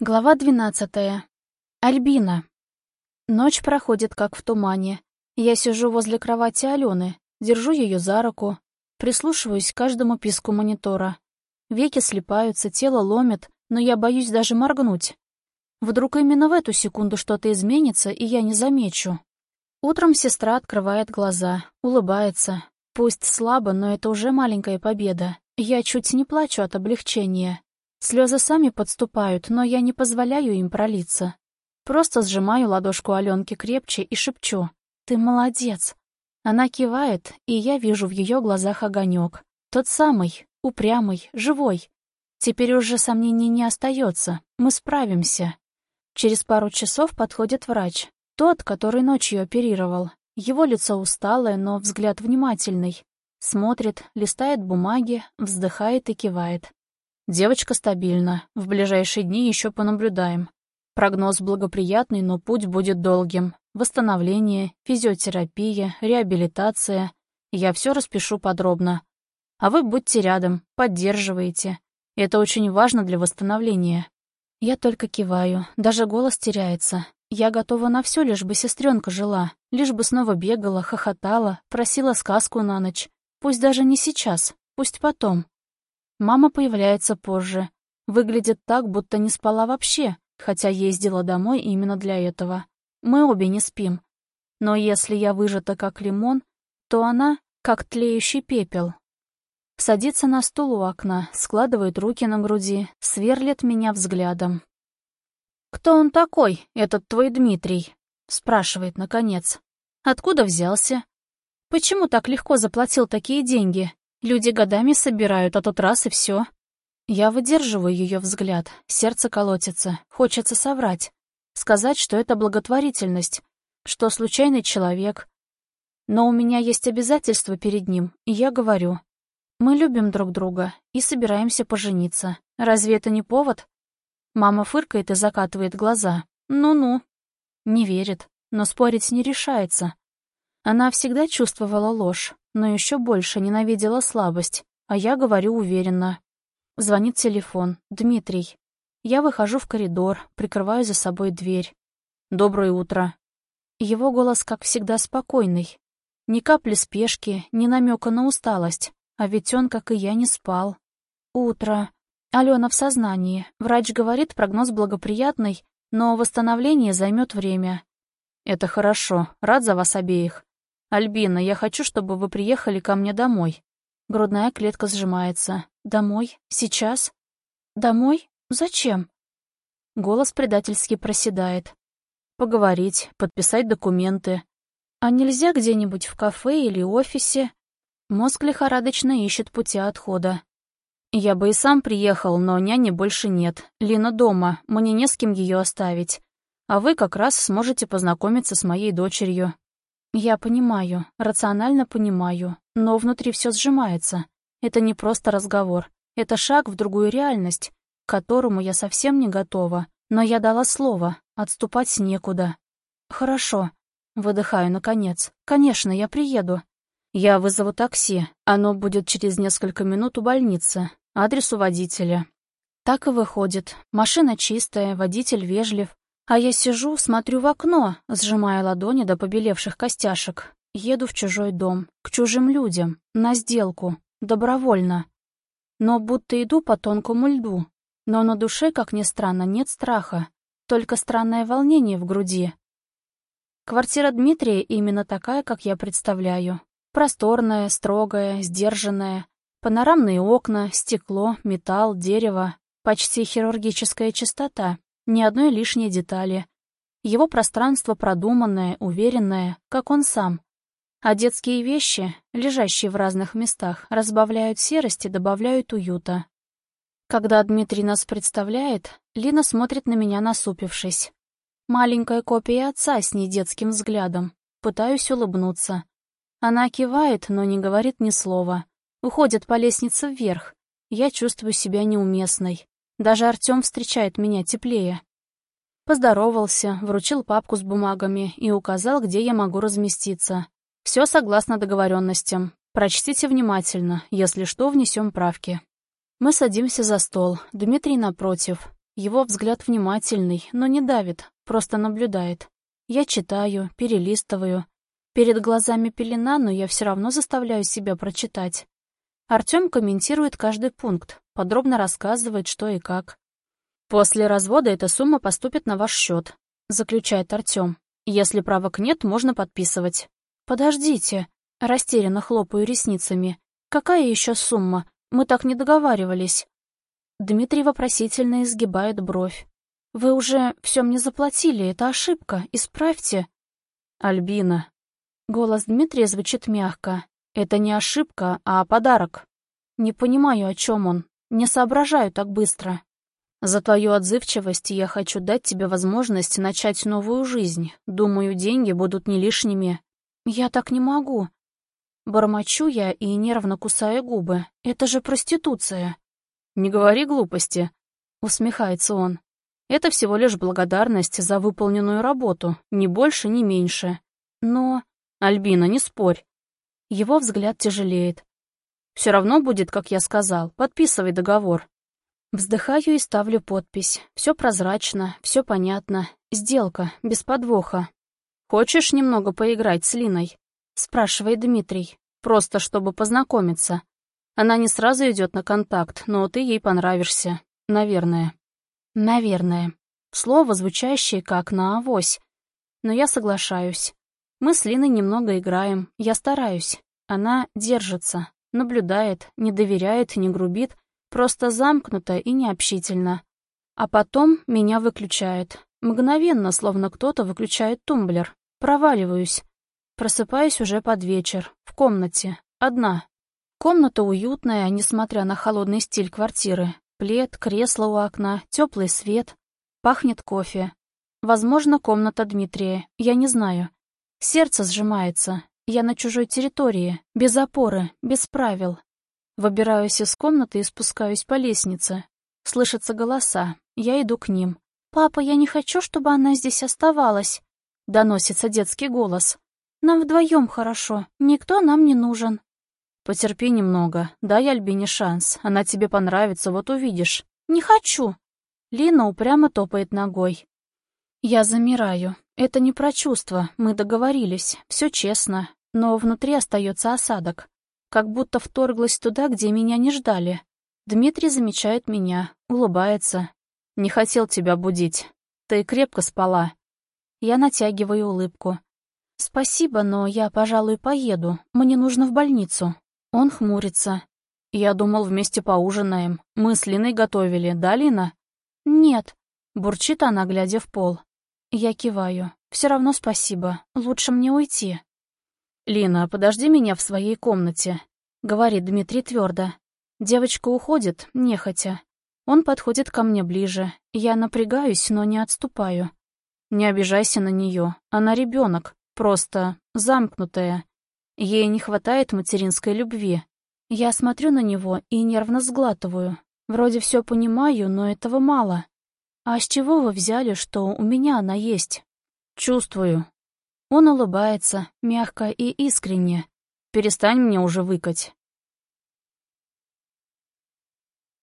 Глава двенадцатая. Альбина. Ночь проходит как в тумане. Я сижу возле кровати Алены, держу ее за руку, прислушиваюсь к каждому писку монитора. Веки слипаются, тело ломит, но я боюсь даже моргнуть. Вдруг именно в эту секунду что-то изменится, и я не замечу. Утром сестра открывает глаза, улыбается. Пусть слабо, но это уже маленькая победа. Я чуть не плачу от облегчения. Слезы сами подступают, но я не позволяю им пролиться. Просто сжимаю ладошку Аленки крепче и шепчу «Ты молодец!». Она кивает, и я вижу в ее глазах огонек. Тот самый, упрямый, живой. Теперь уже сомнений не остается. Мы справимся. Через пару часов подходит врач. Тот, который ночью оперировал. Его лицо усталое, но взгляд внимательный. Смотрит, листает бумаги, вздыхает и кивает. Девочка стабильна. В ближайшие дни еще понаблюдаем. Прогноз благоприятный, но путь будет долгим. Восстановление, физиотерапия, реабилитация. Я все распишу подробно. А вы будьте рядом, поддерживаете. Это очень важно для восстановления. Я только киваю, даже голос теряется. Я готова на все, лишь бы сестренка жила, лишь бы снова бегала, хохотала, просила сказку на ночь. Пусть даже не сейчас, пусть потом. Мама появляется позже. Выглядит так, будто не спала вообще, хотя ездила домой именно для этого. Мы обе не спим. Но если я выжата как лимон, то она как тлеющий пепел. Садится на стул у окна, складывает руки на груди, сверлит меня взглядом. «Кто он такой, этот твой Дмитрий?» — спрашивает наконец. «Откуда взялся? Почему так легко заплатил такие деньги? Люди годами собирают, а тут раз и все. Я выдерживаю ее взгляд, сердце колотится, хочется соврать. Сказать, что это благотворительность, что случайный человек. Но у меня есть обязательства перед ним, и я говорю. Мы любим друг друга и собираемся пожениться. Разве это не повод? Мама фыркает и закатывает глаза. Ну-ну. Не верит, но спорить не решается. Она всегда чувствовала ложь, но еще больше ненавидела слабость, а я говорю уверенно. Звонит телефон. Дмитрий. Я выхожу в коридор, прикрываю за собой дверь. «Доброе утро». Его голос, как всегда, спокойный. Ни капли спешки, ни намека на усталость. А ведь он, как и я, не спал. Утро. Алена в сознании. Врач говорит, прогноз благоприятный, но восстановление займет время. Это хорошо. Рад за вас обеих. «Альбина, я хочу, чтобы вы приехали ко мне домой». Грудная клетка сжимается. «Домой? Сейчас? Домой? Зачем?» Голос предательски проседает. «Поговорить, подписать документы. А нельзя где-нибудь в кафе или офисе?» Мозг лихорадочно ищет пути отхода. «Я бы и сам приехал, но няни больше нет. Лина дома, мне не с кем ее оставить. А вы как раз сможете познакомиться с моей дочерью. Я понимаю, рационально понимаю, но внутри все сжимается. Это не просто разговор. Это шаг в другую реальность, к которому я совсем не готова. Но я дала слово, отступать некуда. Хорошо. Выдыхаю, наконец. Конечно, я приеду. Я вызову такси. Оно будет через несколько минут у больницы. Адрес у водителя. Так и выходит. Машина чистая, водитель вежлив. А я сижу, смотрю в окно, сжимая ладони до побелевших костяшек. Еду в чужой дом, к чужим людям, на сделку, добровольно. Но будто иду по тонкому льду. Но на душе, как ни странно, нет страха, только странное волнение в груди. Квартира Дмитрия именно такая, как я представляю. Просторная, строгая, сдержанная. Панорамные окна, стекло, металл, дерево. Почти хирургическая чистота. Ни одной лишней детали. Его пространство продуманное, уверенное, как он сам. А детские вещи, лежащие в разных местах, разбавляют серости, добавляют уюта. Когда Дмитрий нас представляет, Лина смотрит на меня насупившись. Маленькая копия отца с недетским взглядом. Пытаюсь улыбнуться. Она кивает, но не говорит ни слова. Уходит по лестнице вверх. Я чувствую себя неуместной. Даже Артём встречает меня теплее. Поздоровался, вручил папку с бумагами и указал, где я могу разместиться. Все согласно договоренностям. Прочтите внимательно, если что, внесем правки. Мы садимся за стол, Дмитрий напротив. Его взгляд внимательный, но не давит, просто наблюдает. Я читаю, перелистываю. Перед глазами пелена, но я все равно заставляю себя прочитать. Артем комментирует каждый пункт, подробно рассказывает, что и как. «После развода эта сумма поступит на ваш счет», — заключает Артем. «Если правок нет, можно подписывать». «Подождите», — растерянно хлопаю ресницами. «Какая еще сумма? Мы так не договаривались». Дмитрий вопросительно изгибает бровь. «Вы уже все мне заплатили, это ошибка, исправьте». «Альбина». Голос Дмитрия звучит мягко. «Это не ошибка, а подарок». Не понимаю, о чем он. Не соображаю так быстро. За твою отзывчивость я хочу дать тебе возможность начать новую жизнь. Думаю, деньги будут не лишними. Я так не могу. Бормочу я и нервно кусаю губы. Это же проституция. «Не говори глупости», — усмехается он. «Это всего лишь благодарность за выполненную работу, ни больше, ни меньше. Но...» «Альбина, не спорь». Его взгляд тяжелеет. «Все равно будет, как я сказал. Подписывай договор». Вздыхаю и ставлю подпись. Все прозрачно, все понятно. Сделка, без подвоха. «Хочешь немного поиграть с Линой?» — спрашивает Дмитрий. «Просто чтобы познакомиться. Она не сразу идет на контакт, но ты ей понравишься. Наверное. Наверное. Слово, звучащее как на авось. Но я соглашаюсь. Мы с Линой немного играем, я стараюсь. Она держится, наблюдает, не доверяет, не грубит, просто замкнута и необщительна. А потом меня выключает. Мгновенно, словно кто-то выключает тумблер. Проваливаюсь. Просыпаюсь уже под вечер, в комнате, одна. Комната уютная, несмотря на холодный стиль квартиры. Плед, кресло у окна, теплый свет. Пахнет кофе. Возможно, комната Дмитрия, я не знаю. Сердце сжимается. Я на чужой территории, без опоры, без правил. Выбираюсь из комнаты и спускаюсь по лестнице. Слышатся голоса. Я иду к ним. «Папа, я не хочу, чтобы она здесь оставалась», — доносится детский голос. «Нам вдвоем хорошо, никто нам не нужен». «Потерпи немного, дай Альбине шанс, она тебе понравится, вот увидишь». «Не хочу!» Лина упрямо топает ногой. Я замираю. Это не про чувства, мы договорились, все честно, но внутри остается осадок. Как будто вторглась туда, где меня не ждали. Дмитрий замечает меня, улыбается. «Не хотел тебя будить. Ты крепко спала». Я натягиваю улыбку. «Спасибо, но я, пожалуй, поеду. Мне нужно в больницу». Он хмурится. «Я думал, вместе поужинаем. Мы с Линой готовили, да, Лина?» «Нет», — бурчит она, глядя в пол. Я киваю. «Все равно спасибо. Лучше мне уйти». «Лина, подожди меня в своей комнате», — говорит Дмитрий твердо. Девочка уходит, нехотя. Он подходит ко мне ближе. Я напрягаюсь, но не отступаю. Не обижайся на нее. Она ребенок, просто замкнутая. Ей не хватает материнской любви. Я смотрю на него и нервно сглатываю. Вроде все понимаю, но этого мало. А с чего вы взяли, что у меня она есть? Чувствую. Он улыбается, мягко и искренне. Перестань мне уже выкать.